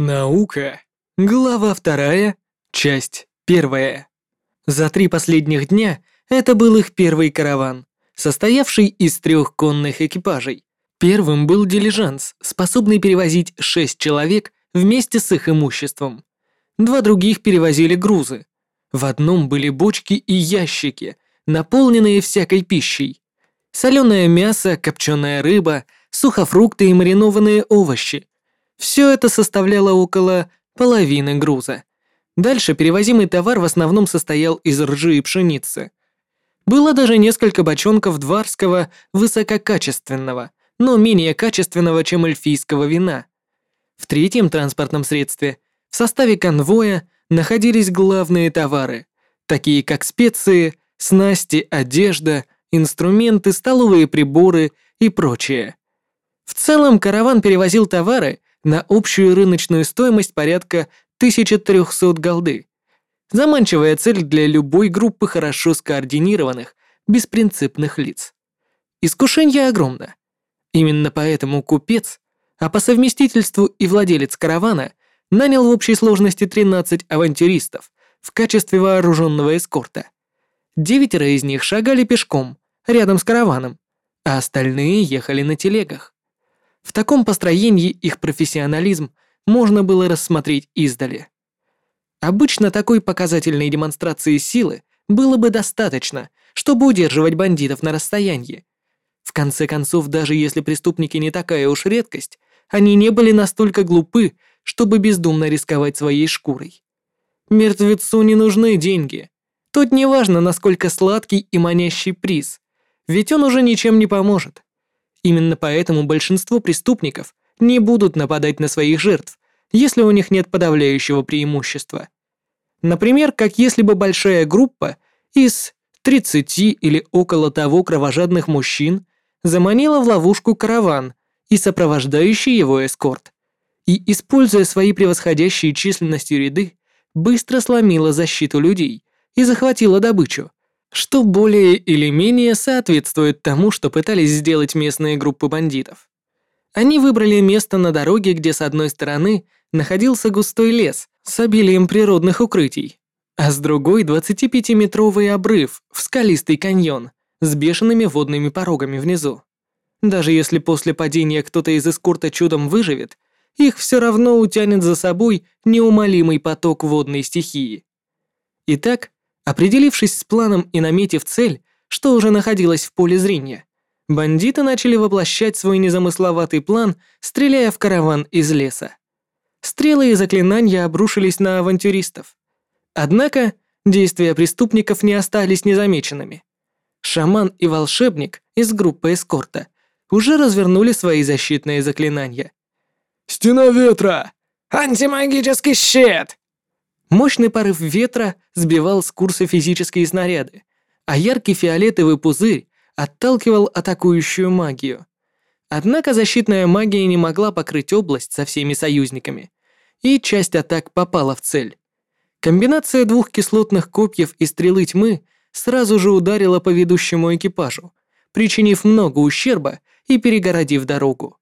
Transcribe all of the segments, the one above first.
Наука. Глава вторая, часть первая. За три последних дня это был их первый караван, состоявший из трех конных экипажей. Первым был дилижанс, способный перевозить шесть человек вместе с их имуществом. Два других перевозили грузы. В одном были бочки и ящики, наполненные всякой пищей. Соленое мясо, копченая рыба, сухофрукты и маринованные овощи, все это составляло около половины груза. Дальше перевозимый товар в основном состоял из ржи и пшеницы. Было даже несколько бочонков дварского высококачественного, но менее качественного, чем эльфийского вина. В третьем транспортном средстве в составе конвоя находились главные товары, такие как специи, снасти, одежда, инструменты, столовые приборы и прочее. В целом караван перевозил товары, на общую рыночную стоимость порядка 1300 голды. Заманчивая цель для любой группы хорошо скоординированных, беспринципных лиц. Искушение огромно. Именно поэтому купец, а по совместительству и владелец каравана, нанял в общей сложности 13 авантюристов в качестве вооруженного эскорта. Девятеро из них шагали пешком, рядом с караваном, а остальные ехали на телегах. В таком построении их профессионализм можно было рассмотреть издали. Обычно такой показательной демонстрации силы было бы достаточно, чтобы удерживать бандитов на расстоянии. В конце концов, даже если преступники не такая уж редкость, они не были настолько глупы, чтобы бездумно рисковать своей шкурой. Мертвецу не нужны деньги. Тут не важно, насколько сладкий и манящий приз, ведь он уже ничем не поможет. Именно поэтому большинство преступников не будут нападать на своих жертв, если у них нет подавляющего преимущества. Например, как если бы большая группа из 30 или около того кровожадных мужчин заманила в ловушку караван и сопровождающий его эскорт, и, используя свои превосходящие численностью ряды, быстро сломила защиту людей и захватила добычу, что более или менее соответствует тому, что пытались сделать местные группы бандитов. Они выбрали место на дороге, где с одной стороны находился густой лес с обилием природных укрытий, а с другой 25-метровый обрыв в скалистый каньон с бешеными водными порогами внизу. Даже если после падения кто-то из эскорта чудом выживет, их все равно утянет за собой неумолимый поток водной стихии. Итак, Определившись с планом и наметив цель, что уже находилось в поле зрения, бандиты начали воплощать свой незамысловатый план, стреляя в караван из леса. Стрелы и заклинания обрушились на авантюристов. Однако действия преступников не остались незамеченными. Шаман и волшебник из группы эскорта уже развернули свои защитные заклинания. «Стена ветра! Антимагический щит! Мощный порыв ветра сбивал с курса физические снаряды, а яркий фиолетовый пузырь отталкивал атакующую магию. Однако защитная магия не могла покрыть область со всеми союзниками, и часть атак попала в цель. Комбинация двух кислотных копьев и стрелы тьмы сразу же ударила по ведущему экипажу, причинив много ущерба и перегородив дорогу.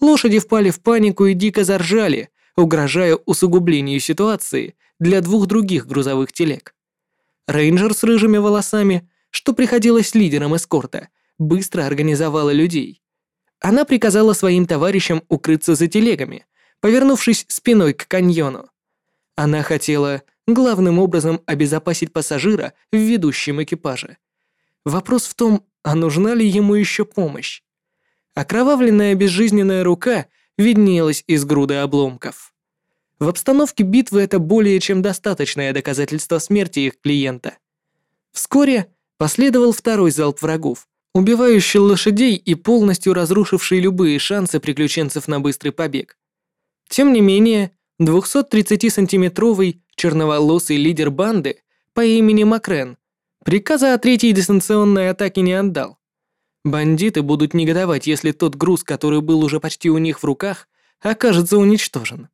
Лошади впали в панику и дико заржали, угрожая усугублению ситуации для двух других грузовых телег. Рейнджер с рыжими волосами, что приходилось лидером эскорта, быстро организовала людей. Она приказала своим товарищам укрыться за телегами, повернувшись спиной к каньону. Она хотела главным образом обезопасить пассажира в ведущем экипаже. Вопрос в том, а нужна ли ему еще помощь? Окровавленная безжизненная рука виднелась из груды обломков. В обстановке битвы это более чем достаточное доказательство смерти их клиента. Вскоре последовал второй залп врагов, убивающий лошадей и полностью разрушивший любые шансы приключенцев на быстрый побег. Тем не менее, 230-сантиметровый черноволосый лидер банды по имени Макрен приказа о третьей дистанционной атаке не отдал. Бандиты будут негодовать, если тот груз, который был уже почти у них в руках, окажется уничтожен.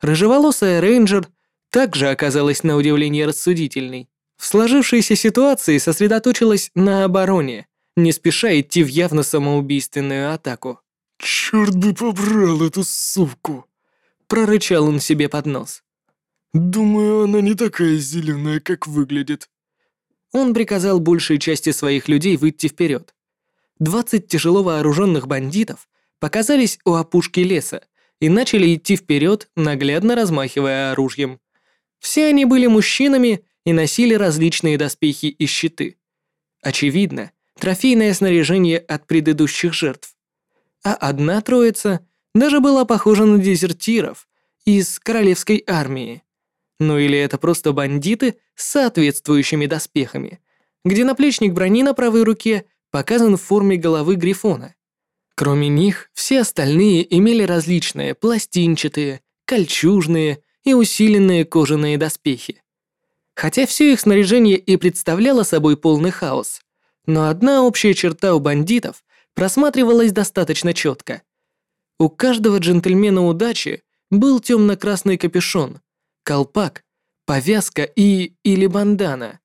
Рыжеволосая рейнджер также оказалась на удивление рассудительной. В сложившейся ситуации сосредоточилась на обороне, не спеша идти в явно самоубийственную атаку. «Чёрт бы побрал эту суку!» прорычал он себе под нос. «Думаю, она не такая зеленая, как выглядит». Он приказал большей части своих людей выйти вперед. Двадцать тяжело вооруженных бандитов показались у опушки леса и начали идти вперед, наглядно размахивая оружием. Все они были мужчинами и носили различные доспехи и щиты. Очевидно, трофейное снаряжение от предыдущих жертв. А одна троица даже была похожа на дезертиров из королевской армии. Ну или это просто бандиты с соответствующими доспехами, где наплечник брони на правой руке показан в форме головы грифона. Кроме них, все остальные имели различные пластинчатые, кольчужные и усиленные кожаные доспехи. Хотя все их снаряжение и представляло собой полный хаос, но одна общая черта у бандитов просматривалась достаточно четко. У каждого джентльмена удачи был темно-красный капюшон, колпак, повязка и или бандана.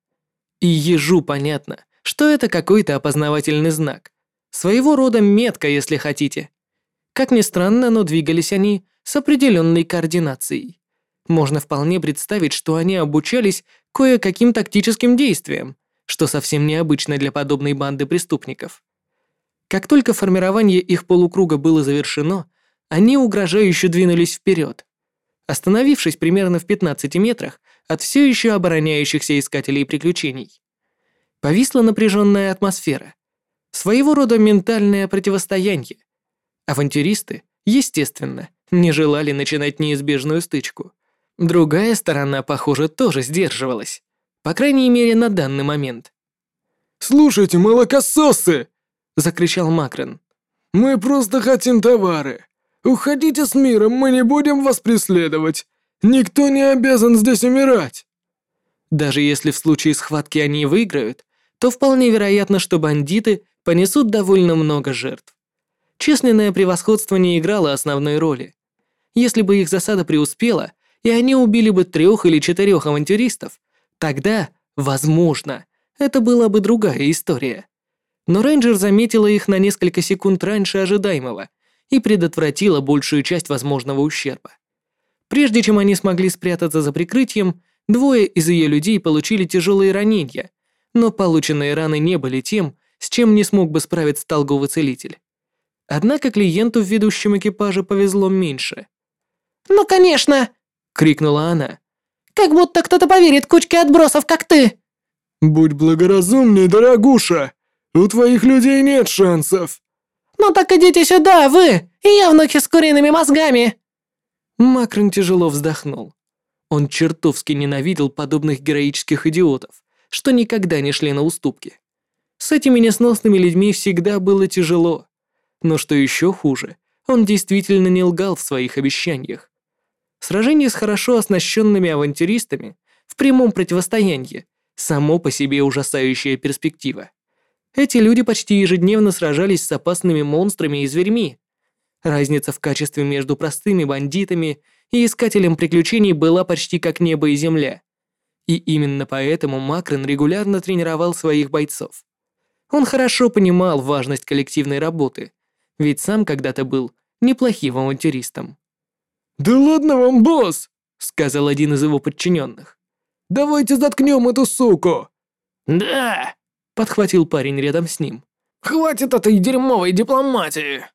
И ежу понятно, что это какой-то опознавательный знак. Своего рода метка, если хотите. Как ни странно, но двигались они с определенной координацией. Можно вполне представить, что они обучались кое-каким тактическим действиям, что совсем необычно для подобной банды преступников. Как только формирование их полукруга было завершено, они угрожающе двинулись вперед остановившись примерно в 15 метрах от все еще обороняющихся искателей приключений. Повисла напряженная атмосфера. Своего рода ментальное противостояние. Авантюристы, естественно, не желали начинать неизбежную стычку. Другая сторона, похоже, тоже сдерживалась. По крайней мере, на данный момент. «Слушайте, молокососы!» — закричал Макрон. «Мы просто хотим товары. Уходите с миром, мы не будем вас преследовать. Никто не обязан здесь умирать. Даже если в случае схватки они выиграют, то вполне вероятно, что бандиты понесут довольно много жертв. Численное превосходство не играло основной роли. Если бы их засада преуспела, и они убили бы трех или четырех авантюристов, тогда, возможно, это была бы другая история. Но рейнджер заметила их на несколько секунд раньше ожидаемого и предотвратила большую часть возможного ущерба. Прежде чем они смогли спрятаться за прикрытием, двое из ее людей получили тяжелые ранения, но полученные раны не были тем, с чем не смог бы справиться толговый целитель. Однако клиенту в ведущем экипаже повезло меньше. «Ну, конечно!» — крикнула она. «Как будто кто-то поверит кучке отбросов, как ты!» «Будь благоразумней, дорогуша! У твоих людей нет шансов!» «Ну так идите сюда, вы, и явнухи с куриными мозгами!» Макрон тяжело вздохнул. Он чертовски ненавидел подобных героических идиотов, что никогда не шли на уступки. С этими несносными людьми всегда было тяжело. Но что еще хуже, он действительно не лгал в своих обещаниях. Сражение с хорошо оснащенными авантюристами в прямом противостоянии – само по себе ужасающая перспектива. Эти люди почти ежедневно сражались с опасными монстрами и зверьми. Разница в качестве между простыми бандитами и искателем приключений была почти как небо и земля. И именно поэтому Макрон регулярно тренировал своих бойцов. Он хорошо понимал важность коллективной работы, ведь сам когда-то был неплохим авантюристом. «Да ладно вам, босс!» — сказал один из его подчиненных. «Давайте заткнем эту суку!» «Да!» подхватил парень рядом с ним. «Хватит этой дерьмовой дипломатии!»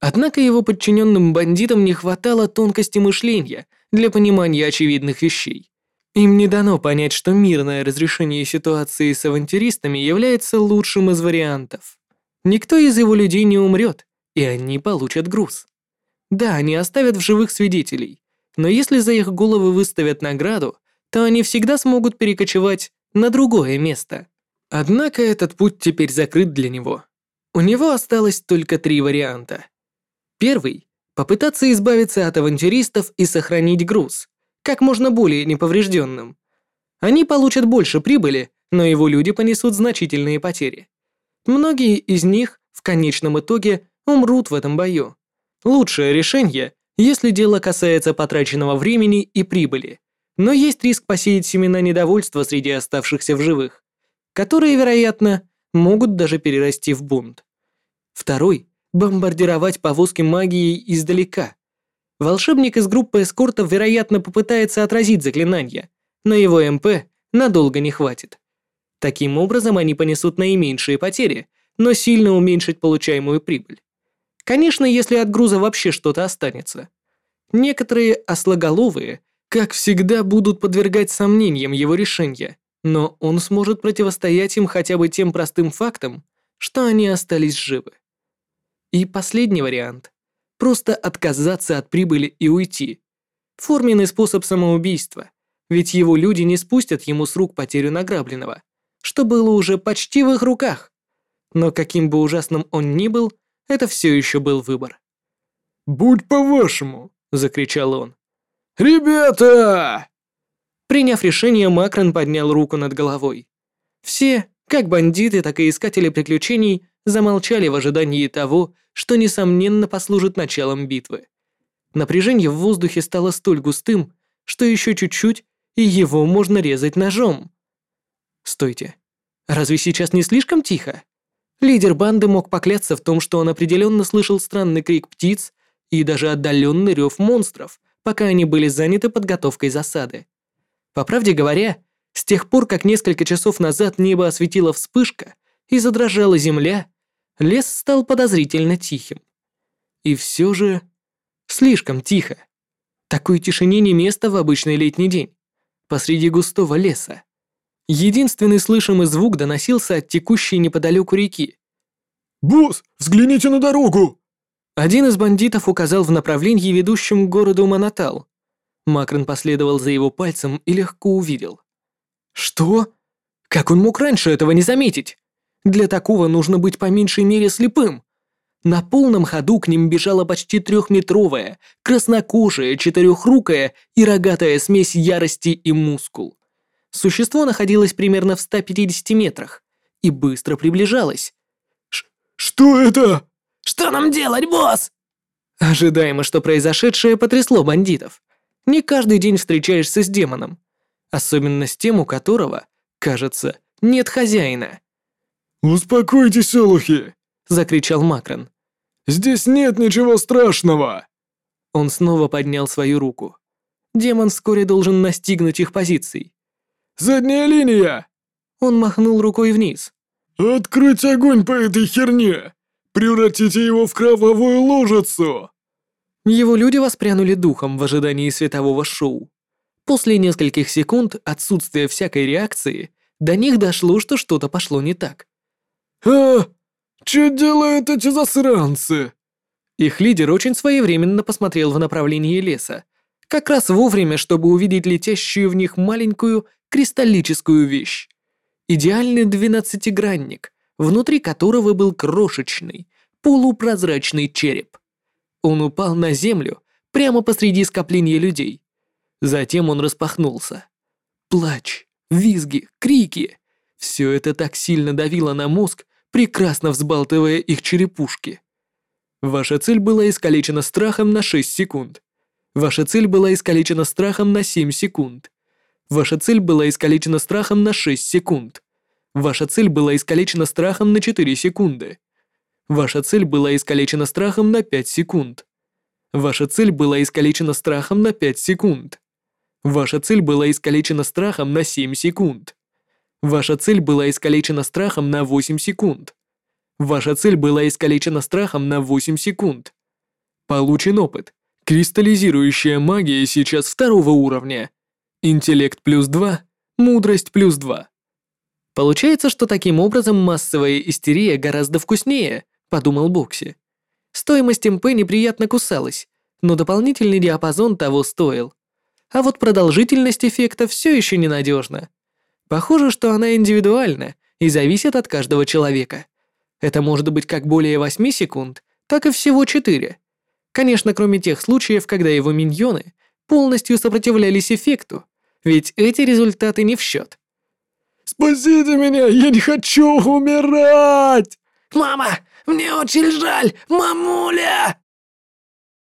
Однако его подчиненным бандитам не хватало тонкости мышления для понимания очевидных вещей. Им не дано понять, что мирное разрешение ситуации с авантюристами является лучшим из вариантов. Никто из его людей не умрет, и они получат груз. Да, они оставят в живых свидетелей, но если за их головы выставят награду, то они всегда смогут перекочевать на другое место. Однако этот путь теперь закрыт для него. У него осталось только три варианта. Первый — попытаться избавиться от авантюристов и сохранить груз, как можно более неповрежденным. Они получат больше прибыли, но его люди понесут значительные потери. Многие из них в конечном итоге умрут в этом бою. Лучшее решение, если дело касается потраченного времени и прибыли, но есть риск посеять семена недовольства среди оставшихся в живых которые, вероятно, могут даже перерасти в бунт. Второй — бомбардировать повозки магией издалека. Волшебник из группы эскортов, вероятно, попытается отразить заклинание, но его МП надолго не хватит. Таким образом, они понесут наименьшие потери, но сильно уменьшить получаемую прибыль. Конечно, если от груза вообще что-то останется. Некоторые ослоголовые, как всегда, будут подвергать сомнениям его решения, но он сможет противостоять им хотя бы тем простым фактом, что они остались живы. И последний вариант – просто отказаться от прибыли и уйти. Форменный способ самоубийства, ведь его люди не спустят ему с рук потерю награбленного, что было уже почти в их руках. Но каким бы ужасным он ни был, это все еще был выбор. «Будь по-вашему!» — закричал он. «Ребята!» Приняв решение, Макрон поднял руку над головой. Все, как бандиты, так и искатели приключений, замолчали в ожидании того, что, несомненно, послужит началом битвы. Напряжение в воздухе стало столь густым, что еще чуть-чуть, и его можно резать ножом. Стойте. Разве сейчас не слишком тихо? Лидер банды мог поклясться в том, что он определенно слышал странный крик птиц и даже отдаленный рев монстров, пока они были заняты подготовкой засады. По правде говоря, с тех пор, как несколько часов назад небо осветила вспышка и задрожала земля, лес стал подозрительно тихим. И все же слишком тихо. Такой тишине не место в обычный летний день, посреди густого леса. Единственный слышимый звук доносился от текущей неподалеку реки. «Босс, взгляните на дорогу!» Один из бандитов указал в направлении, ведущем к городу Монатал. Макрон последовал за его пальцем и легко увидел. Что? Как он мог раньше этого не заметить? Для такого нужно быть по меньшей мере слепым. На полном ходу к ним бежала почти трехметровая, краснокожая, четырехрукая и рогатая смесь ярости и мускул. Существо находилось примерно в 150 метрах и быстро приближалось. «Что это?» «Что нам делать, босс?» Ожидаемо, что произошедшее потрясло бандитов. Не каждый день встречаешься с демоном. Особенно с тем, у которого, кажется, нет хозяина. «Успокойтесь, олухи!» — закричал Макрон. «Здесь нет ничего страшного!» Он снова поднял свою руку. Демон вскоре должен настигнуть их позиций. Задняя линия!» Он махнул рукой вниз. «Открыть огонь по этой херне! Превратите его в кровавую лужицу!» Его люди воспрянули духом в ожидании светового шоу. После нескольких секунд отсутствия всякой реакции до них дошло, что что-то пошло не так. «А, что делают эти засранцы?» Их лидер очень своевременно посмотрел в направлении леса, как раз вовремя, чтобы увидеть летящую в них маленькую кристаллическую вещь. Идеальный двенадцатигранник, внутри которого был крошечный, полупрозрачный череп. Он упал на землю прямо посреди скопления людей. Затем он распахнулся. Плач, визги, крики — все это так сильно давило на мозг, прекрасно взбалтывая их черепушки. Ваша цель была искалечена страхом на 6 секунд. Ваша цель была искалечена страхом на 7 секунд. Ваша цель была искалечена страхом на 6 секунд. Ваша цель была искалечена страхом на 4 секунды. Ваша цель была искалечена страхом на 5 секунд. Ваша цель была искалечена страхом на 5 секунд. Ваша цель была искалечена страхом на 7 секунд. Ваша цель была искалечена страхом на 8 секунд. Ваша цель была искалечена страхом на 8 секунд. Получен опыт. Кристаллизирующая магия сейчас второго уровня. Интеллект плюс 2, мудрость плюс 2. Получается, что таким образом массовая истерия гораздо вкуснее, подумал Бокси. Стоимость МП неприятно кусалась, но дополнительный диапазон того стоил. А вот продолжительность эффекта все еще ненадежна. Похоже, что она индивидуальна и зависит от каждого человека. Это может быть как более 8 секунд, так и всего 4. Конечно, кроме тех случаев, когда его миньоны полностью сопротивлялись эффекту, ведь эти результаты не в счет. «Спасите меня, я не хочу умирать!» «Мама, мне очень жаль, мамуля!»